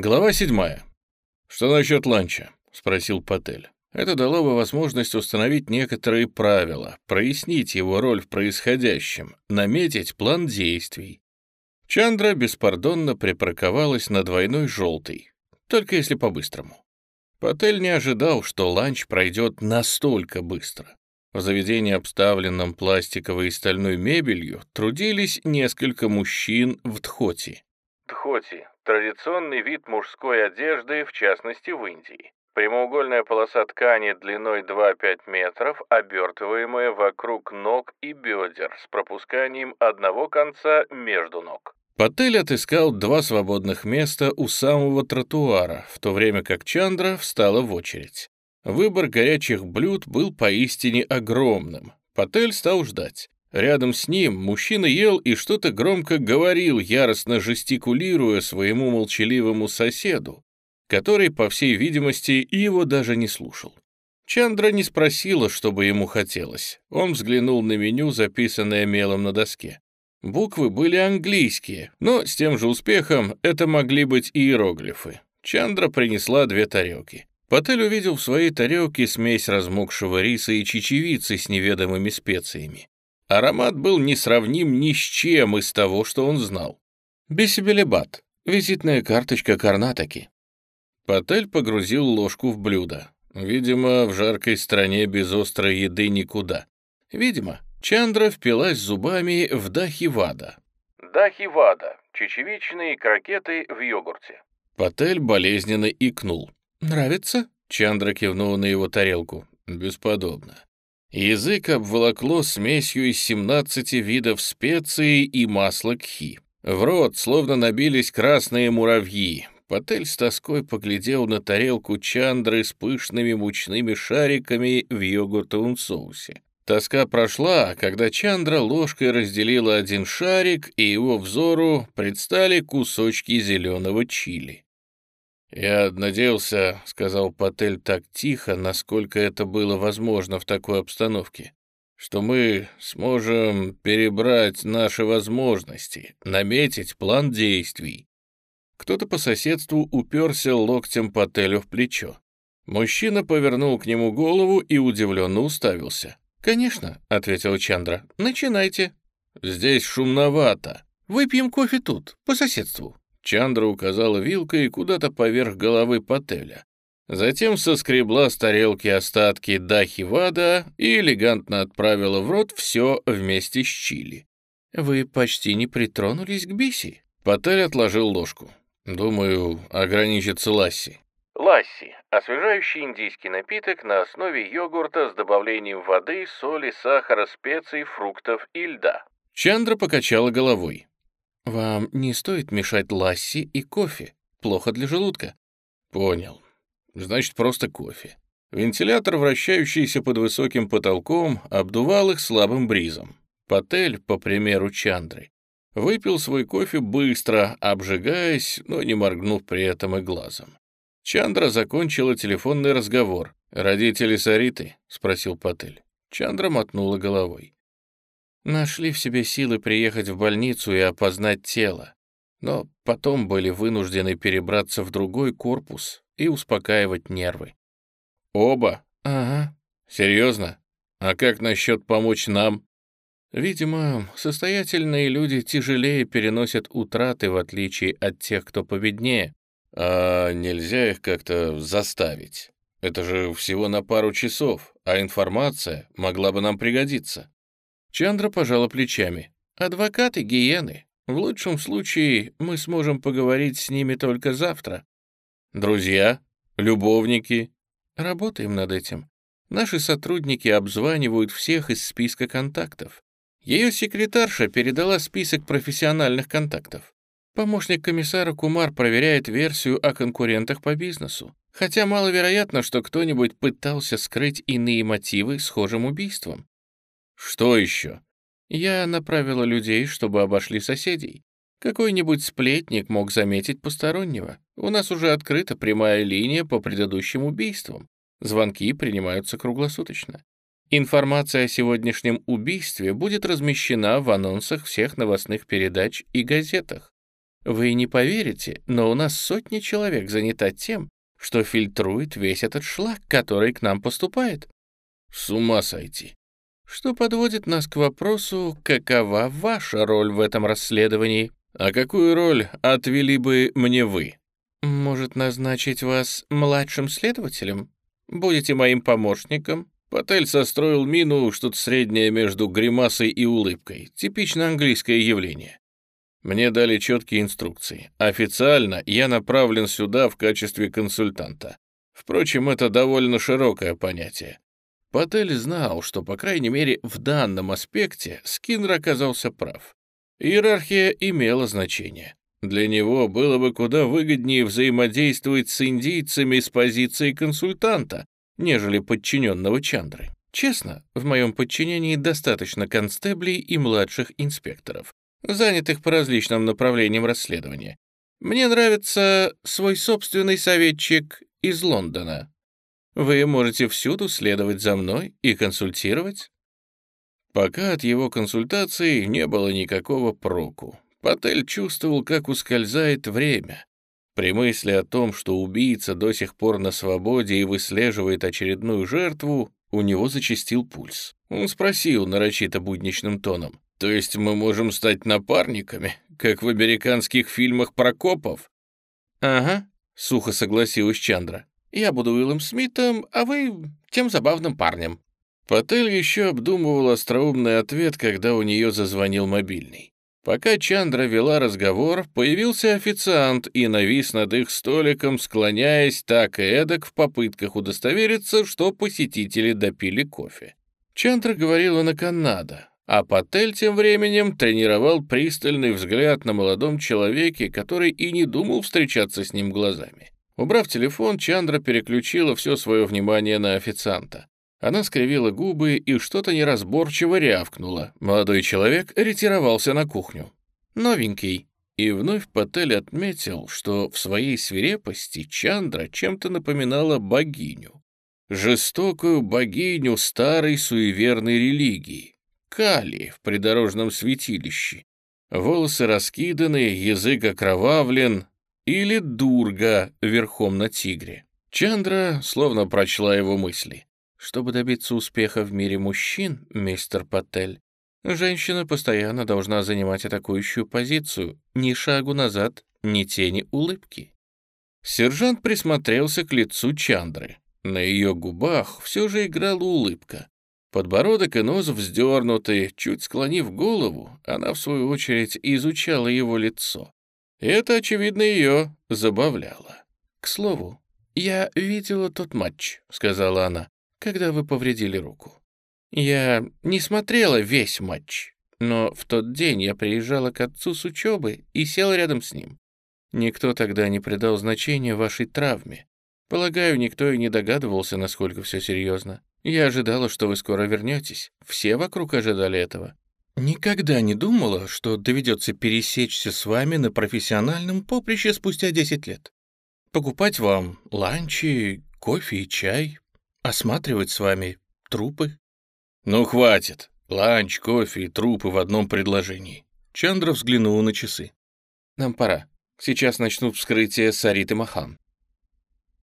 Глава седьмая. «Что насчет ланча?» — спросил Патель. Это дало бы возможность установить некоторые правила, прояснить его роль в происходящем, наметить план действий. Чандра беспардонно припарковалась на двойной желтый, только если по-быстрому. Патель не ожидал, что ланч пройдет настолько быстро. В заведении, обставленном пластиковой и стальной мебелью, трудились несколько мужчин в дхоти. Дхоти — традиционный вид мужской одежды, в частности в Индии. Прямоугольная полоса ткани длиной 2-5 метров, обертываемая вокруг ног и бедер с пропусканием одного конца между ног. Патель отыскал два свободных места у самого тротуара, в то время как Чандра встала в очередь. Выбор горячих блюд был поистине огромным. Патель стал ждать. Рядом с ним мужчина ел и что-то громко говорил, яростно жестикулируя своему молчаливому соседу, который, по всей видимости, его даже не слушал. Чандра не спросила, что бы ему хотелось. Он взглянул на меню, записанное мелом на доске. Буквы были английские, но с тем же успехом это могли быть иероглифы. Чандра принесла две тарелки. Патель увидел в своей тарелке смесь размокшего риса и чечевицы с неведомыми специями. Аромат был несравним ни с чем из того, что он знал. Бесибелебат, визитная карточка Карнатаки. Патель погрузил ложку в блюдо. Видимо, в жаркой стране без острой еды никуда. Видимо, Чандра впилась зубами в дахивада. Дахивада — чечевичные крокеты в йогурте. Патель болезненно икнул. «Нравится?» — Чандра кивнула на его тарелку. «Бесподобно». Язык обволокло смесью из 17 видов специй и масла кхи. В рот словно набились красные муравьи. Патель с тоской поглядел на тарелку Чандры с пышными мучными шариками в йогуртовом соусе. Тоска прошла, когда Чандра ложкой разделила один шарик, и его взору предстали кусочки зеленого чили. «Я надеялся», — сказал Патель так тихо, насколько это было возможно в такой обстановке, «что мы сможем перебрать наши возможности, наметить план действий». Кто-то по соседству уперся локтем Пателю в плечо. Мужчина повернул к нему голову и удивленно уставился. «Конечно», — ответил Чандра. «Начинайте». «Здесь шумновато. Выпьем кофе тут, по соседству». Чандра указала вилкой куда-то поверх головы Пателя. Затем соскребла с тарелки остатки дахи вада и элегантно отправила в рот все вместе с чили. «Вы почти не притронулись к биси?» Патель отложил ложку. «Думаю, ограничится ласси». Ласси – освежающий индийский напиток на основе йогурта с добавлением воды, соли, сахара, специй, фруктов и льда. Чандра покачала головой. «Вам не стоит мешать ласси и кофе. Плохо для желудка». «Понял. Значит, просто кофе». Вентилятор, вращающийся под высоким потолком, обдувал их слабым бризом. Патель, по примеру Чандры, выпил свой кофе быстро, обжигаясь, но не моргнув при этом и глазом. Чандра закончила телефонный разговор. «Родители Сариты?» — спросил Патель. Чандра мотнула головой. Нашли в себе силы приехать в больницу и опознать тело, но потом были вынуждены перебраться в другой корпус и успокаивать нервы. «Оба?» «Ага». «Серьезно? А как насчет помочь нам?» Видимо, состоятельные люди тяжелее переносят утраты, в отличие от тех, кто победнее. А нельзя их как-то заставить? Это же всего на пару часов, а информация могла бы нам пригодиться. Чандра пожала плечами. Адвокаты гиены. В лучшем случае мы сможем поговорить с ними только завтра. Друзья? Любовники? Работаем над этим. Наши сотрудники обзванивают всех из списка контактов. Ее секретарша передала список профессиональных контактов. Помощник комиссара Кумар проверяет версию о конкурентах по бизнесу, хотя маловероятно, что кто-нибудь пытался скрыть иные мотивы схожим убийством. Что еще? Я направила людей, чтобы обошли соседей. Какой-нибудь сплетник мог заметить постороннего. У нас уже открыта прямая линия по предыдущим убийствам. Звонки принимаются круглосуточно. Информация о сегодняшнем убийстве будет размещена в анонсах всех новостных передач и газетах. Вы не поверите, но у нас сотни человек занята тем, что фильтрует весь этот шлак, который к нам поступает. С ума сойти. Что подводит нас к вопросу, какова ваша роль в этом расследовании? А какую роль отвели бы мне вы? Может назначить вас младшим следователем? Будете моим помощником? Патель состроил мину, что-то среднее между гримасой и улыбкой. Типично английское явление. Мне дали четкие инструкции. Официально я направлен сюда в качестве консультанта. Впрочем, это довольно широкое понятие. Патель знал, что, по крайней мере, в данном аспекте Скиннер оказался прав. Иерархия имела значение. Для него было бы куда выгоднее взаимодействовать с индийцами с позиции консультанта, нежели подчиненного Чандры. Честно, в моем подчинении достаточно констеблей и младших инспекторов, занятых по различным направлениям расследования. Мне нравится свой собственный советчик из Лондона. Вы можете всюду следовать за мной и консультировать. Пока от его консультаций не было никакого проку. Патель чувствовал, как ускользает время. При мысли о том, что убийца до сих пор на свободе и выслеживает очередную жертву, у него зачастил пульс. Он спросил нарочито будничным тоном. «То есть мы можем стать напарниками, как в американских фильмах про копов?» «Ага», — сухо согласилась Чандра. «Я буду Уиллом Смитом, а вы тем забавным парнем». Патель еще обдумывал остроумный ответ, когда у нее зазвонил мобильный. Пока Чандра вела разговор, появился официант и навис над их столиком, склоняясь так и эдак в попытках удостовериться, что посетители допили кофе. Чандра говорила на Канада, а Патель тем временем тренировал пристальный взгляд на молодом человеке, который и не думал встречаться с ним глазами. Убрав телефон, Чандра переключила все свое внимание на официанта. Она скривила губы и что-то неразборчиво рявкнула. Молодой человек ретировался на кухню. «Новенький». И вновь Патель отметил, что в своей свирепости Чандра чем-то напоминала богиню. Жестокую богиню старой суеверной религии. Кали в придорожном святилище. Волосы раскиданы, язык окровавлен. Или Дурга верхом на тигре. Чандра словно прочла его мысли. Чтобы добиться успеха в мире мужчин, мистер Паттель, женщина постоянно должна занимать атакующую позицию, ни шагу назад, ни тени улыбки. Сержант присмотрелся к лицу Чандры. На ее губах все же играла улыбка. Подбородок и нос вздернуты, чуть склонив голову, она, в свою очередь, изучала его лицо. Это, очевидно, ее забавляло. «К слову, я видела тот матч», — сказала она когда вы повредили руку. Я не смотрела весь матч, но в тот день я приезжала к отцу с учебы и села рядом с ним. Никто тогда не придал значения вашей травме. Полагаю, никто и не догадывался, насколько все серьезно. Я ожидала, что вы скоро вернетесь. Все вокруг ожидали этого. Никогда не думала, что доведется пересечься с вами на профессиональном поприще спустя 10 лет. Покупать вам ланчи, кофе и чай, осматривать с вами трупы?» «Ну, хватит. Ланч, кофе и трупы в одном предложении». Чандра взглянула на часы. «Нам пора. Сейчас начнут вскрытие Сариты Махан».